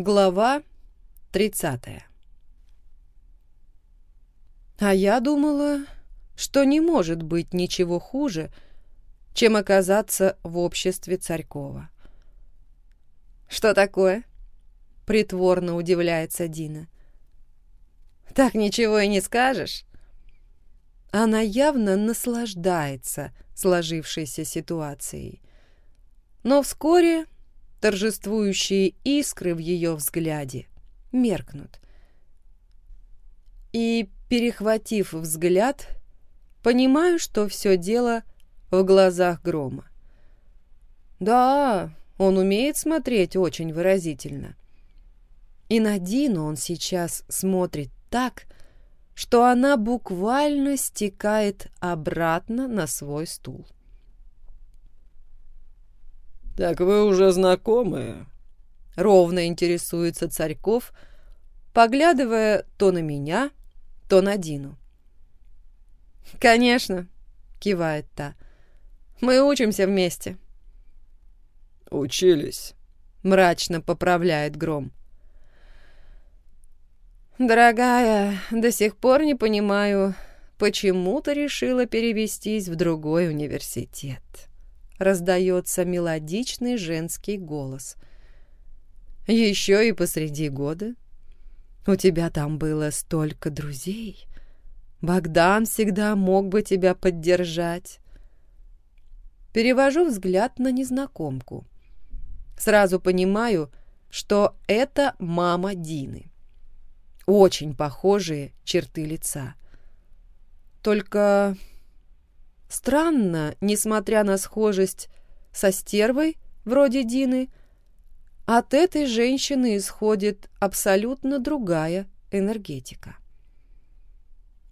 Глава 30 А я думала, что не может быть ничего хуже, чем оказаться в обществе Царькова. «Что такое?» — притворно удивляется Дина. «Так ничего и не скажешь?» Она явно наслаждается сложившейся ситуацией. Но вскоре торжествующие искры в ее взгляде меркнут. И, перехватив взгляд, понимаю, что все дело в глазах грома. Да, он умеет смотреть очень выразительно. И на Дину он сейчас смотрит так, что она буквально стекает обратно на свой стул. «Так вы уже знакомы?» Ровно интересуется Царьков, поглядывая то на меня, то на Дину. «Конечно», — кивает та. «Мы учимся вместе». «Учились», — мрачно поправляет Гром. «Дорогая, до сих пор не понимаю, почему ты решила перевестись в другой университет?» Раздается мелодичный женский голос. «Еще и посреди года? У тебя там было столько друзей. Богдан всегда мог бы тебя поддержать». Перевожу взгляд на незнакомку. Сразу понимаю, что это мама Дины. Очень похожие черты лица. Только Странно, несмотря на схожесть со стервой, вроде Дины, от этой женщины исходит абсолютно другая энергетика.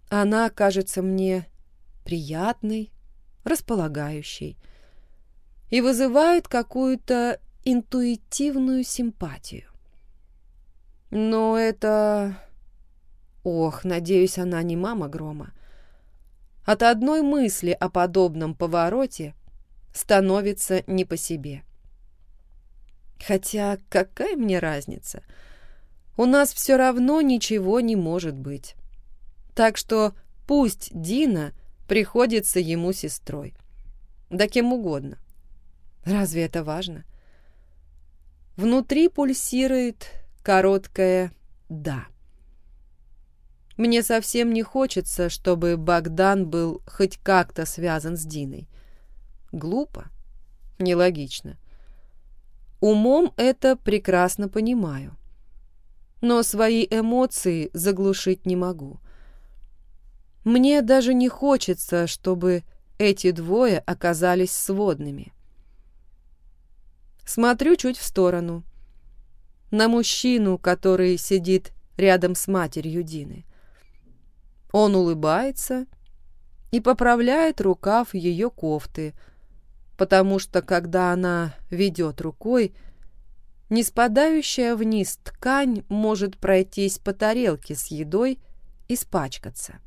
Она кажется мне приятной, располагающей и вызывает какую-то интуитивную симпатию. Но это... Ох, надеюсь, она не мама Грома. От одной мысли о подобном повороте становится не по себе. Хотя какая мне разница? У нас все равно ничего не может быть. Так что пусть Дина приходится ему сестрой. Да кем угодно. Разве это важно? Внутри пульсирует короткое «да». Мне совсем не хочется, чтобы Богдан был хоть как-то связан с Диной. Глупо, нелогично. Умом это прекрасно понимаю. Но свои эмоции заглушить не могу. Мне даже не хочется, чтобы эти двое оказались сводными. Смотрю чуть в сторону. На мужчину, который сидит рядом с матерью Дины. Он улыбается и поправляет рукав ее кофты, потому что, когда она ведет рукой, не спадающая вниз ткань может пройтись по тарелке с едой и спачкаться.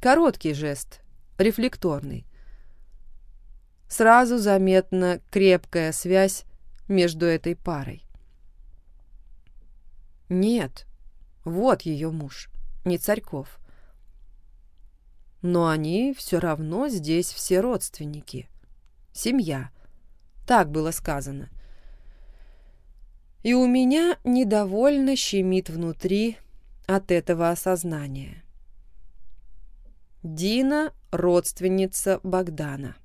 Короткий жест, рефлекторный. Сразу заметна крепкая связь между этой парой. Нет, вот ее муж не Царьков. Но они все равно здесь все родственники. Семья. Так было сказано. И у меня недовольно щемит внутри от этого осознания. Дина — родственница Богдана.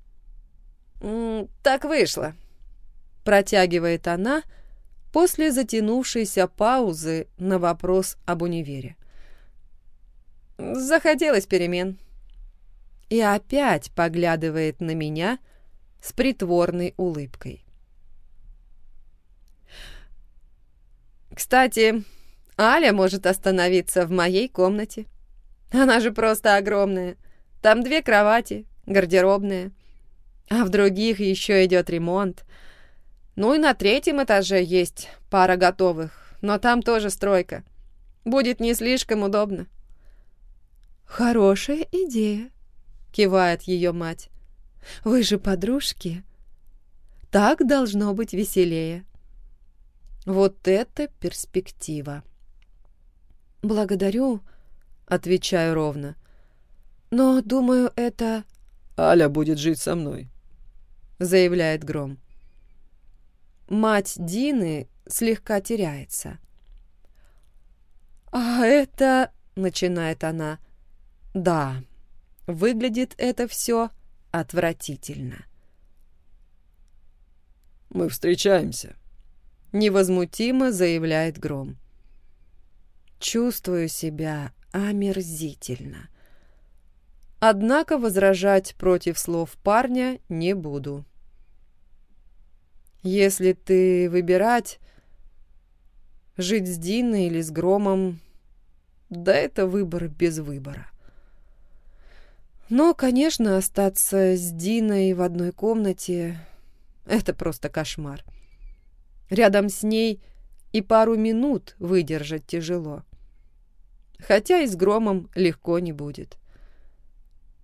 «Так вышло», — протягивает она после затянувшейся паузы на вопрос об универе. Захотелось перемен. И опять поглядывает на меня с притворной улыбкой. Кстати, Аля может остановиться в моей комнате. Она же просто огромная. Там две кровати, гардеробная. А в других еще идет ремонт. Ну и на третьем этаже есть пара готовых, но там тоже стройка. Будет не слишком удобно. «Хорошая идея», — кивает ее мать. «Вы же подружки. Так должно быть веселее». Вот это перспектива. «Благодарю», — отвечаю ровно. «Но, думаю, это...» «Аля будет жить со мной», — заявляет Гром. Мать Дины слегка теряется. «А это...» — начинает она. «Да, выглядит это все отвратительно». «Мы встречаемся», — невозмутимо заявляет Гром. Чувствую себя омерзительно. Однако возражать против слов парня не буду. Если ты выбирать, жить с Диной или с Громом, да это выбор без выбора. Но, конечно, остаться с Диной в одной комнате — это просто кошмар. Рядом с ней и пару минут выдержать тяжело. Хотя и с Громом легко не будет.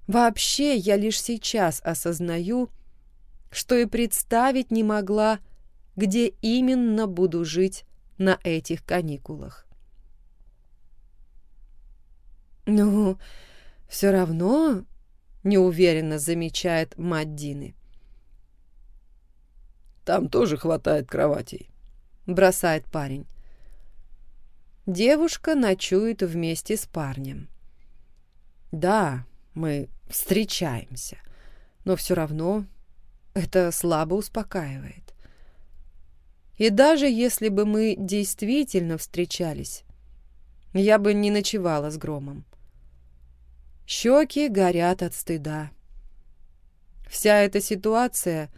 Вообще, я лишь сейчас осознаю, что и представить не могла, где именно буду жить на этих каникулах. «Ну, все равно», — неуверенно замечает мать Дины. «Там тоже хватает кроватей», — бросает парень. Девушка ночует вместе с парнем. Да, мы встречаемся, но все равно это слабо успокаивает. И даже если бы мы действительно встречались, я бы не ночевала с громом. Щеки горят от стыда. Вся эта ситуация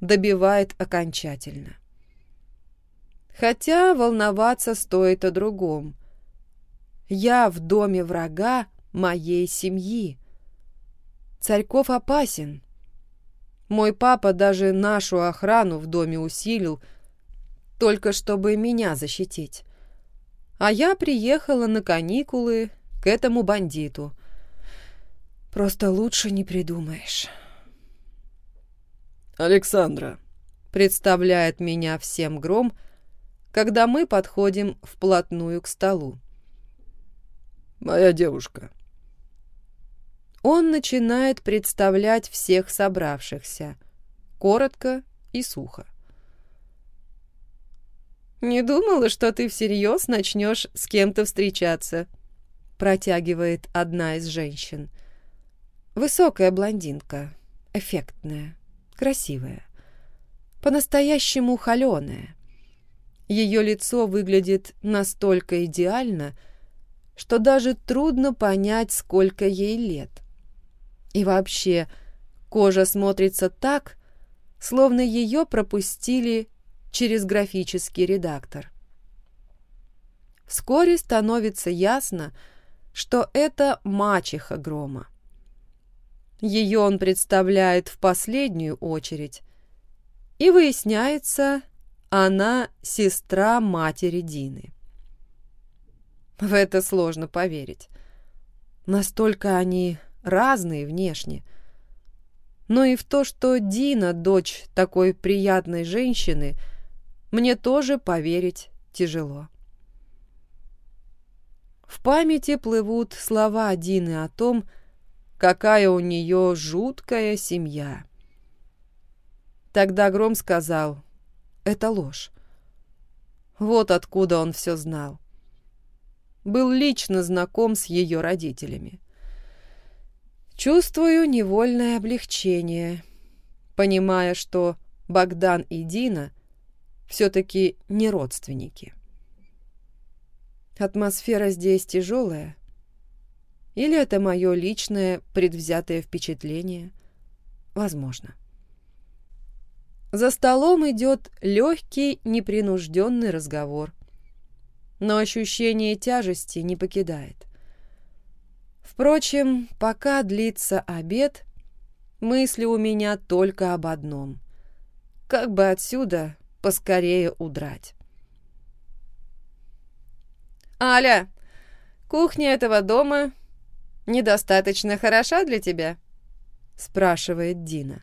добивает окончательно. Хотя волноваться стоит о другом. Я в доме врага моей семьи. Царьков опасен. Мой папа даже нашу охрану в доме усилил, только чтобы меня защитить. А я приехала на каникулы к этому бандиту. Просто лучше не придумаешь. «Александра», — представляет меня всем гром, когда мы подходим вплотную к столу. «Моя девушка». Он начинает представлять всех собравшихся, коротко и сухо. «Не думала, что ты всерьез начнешь с кем-то встречаться», протягивает одна из женщин. Высокая блондинка, эффектная, красивая, по-настоящему холеная. Ее лицо выглядит настолько идеально, что даже трудно понять, сколько ей лет. И вообще, кожа смотрится так, словно ее пропустили через графический редактор. Вскоре становится ясно, что это мачеха Грома. Ее он представляет в последнюю очередь, и выясняется, она сестра матери Дины. В это сложно поверить. Настолько они разные внешне. Но и в то, что Дина дочь такой приятной женщины, мне тоже поверить тяжело. В памяти плывут слова Дины о том, какая у нее жуткая семья. Тогда Гром сказал, это ложь. Вот откуда он все знал. Был лично знаком с ее родителями. Чувствую невольное облегчение, понимая, что Богдан и Дина все-таки не родственники. Атмосфера здесь тяжелая, или это мое личное предвзятое впечатление? Возможно. За столом идет легкий, непринужденный разговор. Но ощущение тяжести не покидает. Впрочем, пока длится обед, мысли у меня только об одном. Как бы отсюда поскорее удрать. «Аля, кухня этого дома недостаточно хороша для тебя?» спрашивает Дина.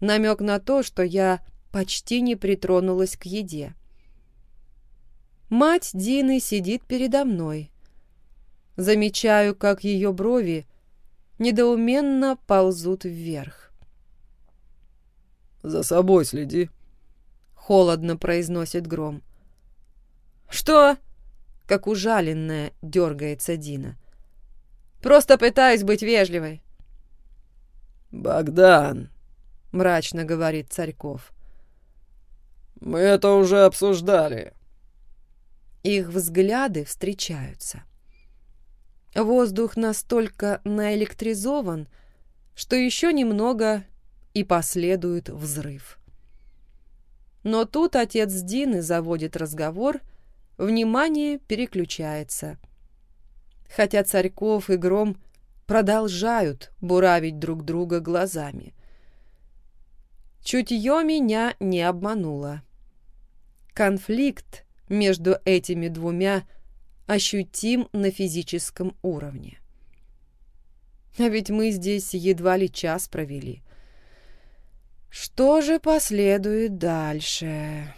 Намек на то, что я почти не притронулась к еде. Мать Дины сидит передо мной. Замечаю, как ее брови недоуменно ползут вверх. «За собой следи», — холодно произносит Гром. «Что?» — как ужаленная дергается Дина. «Просто пытаюсь быть вежливой». «Богдан», — мрачно говорит Царьков. «Мы это уже обсуждали». Их взгляды встречаются. Воздух настолько наэлектризован, что еще немного и последует взрыв. Но тут отец Дины заводит разговор, внимание переключается. Хотя Царьков и Гром продолжают буравить друг друга глазами. Чутье меня не обмануло. Конфликт между этими двумя ощутим на физическом уровне. А ведь мы здесь едва ли час провели. Что же последует дальше?